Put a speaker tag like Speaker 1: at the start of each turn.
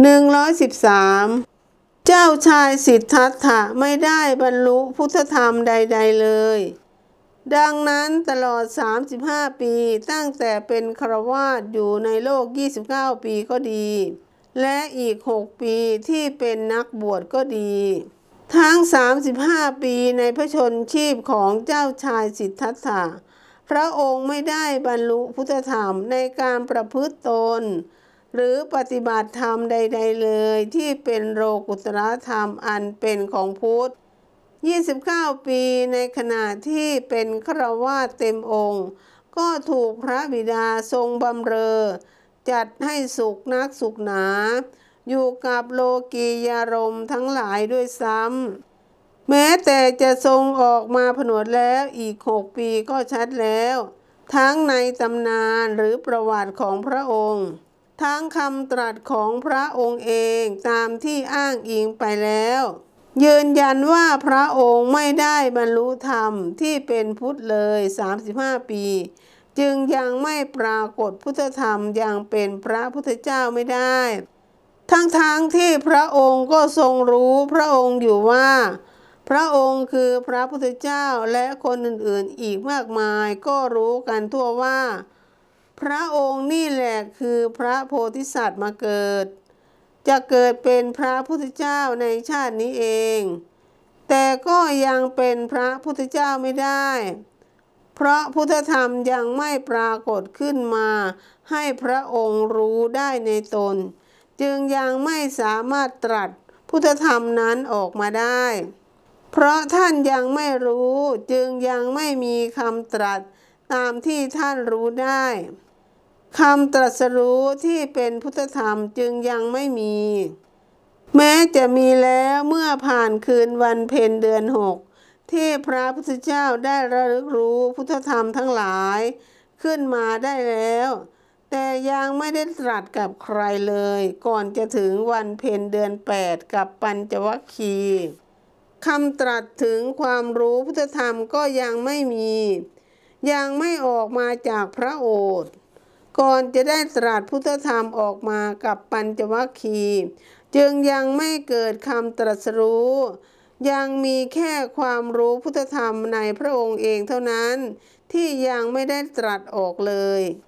Speaker 1: 113 เจ้าชายสิทธัตถะไม่ได้บรรลุพุทธธรรมใด ๆ เลย ดังนั้นตลอด 35 ปีตั้งแต่เป็นครวาสอยู่ในโลก 29 ปีก็ดี และอีก 6 ปีที่เป็นนักบวชก็ดี ทั้ง 35 ปีในพระชนชีพของเจ้าชายสิทธัตถะพระองค์ไม่ได้บรรลุพุทธธรรมในการประพฤติตน หรือปฏิบัติธรรมใด ๆ เลยที่เป็นโลกุตรธรรมอันเป็นของพุทธ 29 ปีในขณะที่เป็นครวาสเต็มองค์ ก็ถูกพระบิดาทรงบำเรอ จัดให้สุขนักสุขหนา อยู่กับโลกียารมณ์ทั้งหลายด้วยซ้ำแม้แต่จะทรงออกมาผนวดแล้วอีกหกปีก็ชัดแล้ว ทั้งในตำนานหรือประวัติของพระองค์ ทั้งคำตรัสของพระองค์เองตามที่อ้างอิงไปแล้ว ยืนยันว่าพระองค์ไม่ได้บรรลุธรรมที่เป็นพุทธเลย 35 ปี จึงยังไม่ปรากฏพุทธธรรมยังเป็นพระพุทธเจ้าไม่ได้ ทั้งๆทที่พระองค์ก็ทรงรู้พระองค์อยู่ว่า พระองค์คือพระพุทธเจ้าและคนอื่นๆอีกมากมายก็รู้กันทั่วว่า พระองค์นี่แหละคือพระโพธิสัตว์มาเกิด จะเกิดเป็นพระพุทธเจ้าในชาตินี้เอง แต่ก็ยังเป็นพระพุทธเจ้าไม่ได้ เพราะพุทธธรรมยังไม่ปรากฏขึ้นมา ให้พระองค์รู้ได้ในตน จึงยังไม่สามารถตรัสพุทธธรรมนั้นออกมาได้ เพราะท่านยังไม่รู้จึงยังไม่มีคำตรัสตามที่ท่านรู้ได้ คำตรัสรู้ที่เป็นพุทธธรรมจึงยังไม่มี แม้จะมีแล้วเมื่อผ่านคืนวันเพ็ญเดือนหกที่พระพุทธเจ้าได้ระลึกรู้พุทธธรรมทั้งหลายขึ้นมาได้แล้ว แต่ยังไม่ได้ตรัสกับใครเลย ก่อนจะถึงวันเพ็ญเดือน 8 กับปัญจวัคคีย์คำตรัสถึงความรู้พุทธธรรมก็ยังไม่มี ยังไม่ออกมาจากพระโอษฐ์ ก่อนจะได้ตรัสพุทธธรรมออกมากับปัญจวัคคีย์จึงยังไม่เกิดคำตรัสรู้ ยังมีแค่ความรู้พุทธธรรมในพระองค์เองเท่านั้น ที่ยังไม่ได้ตรัสออกเลย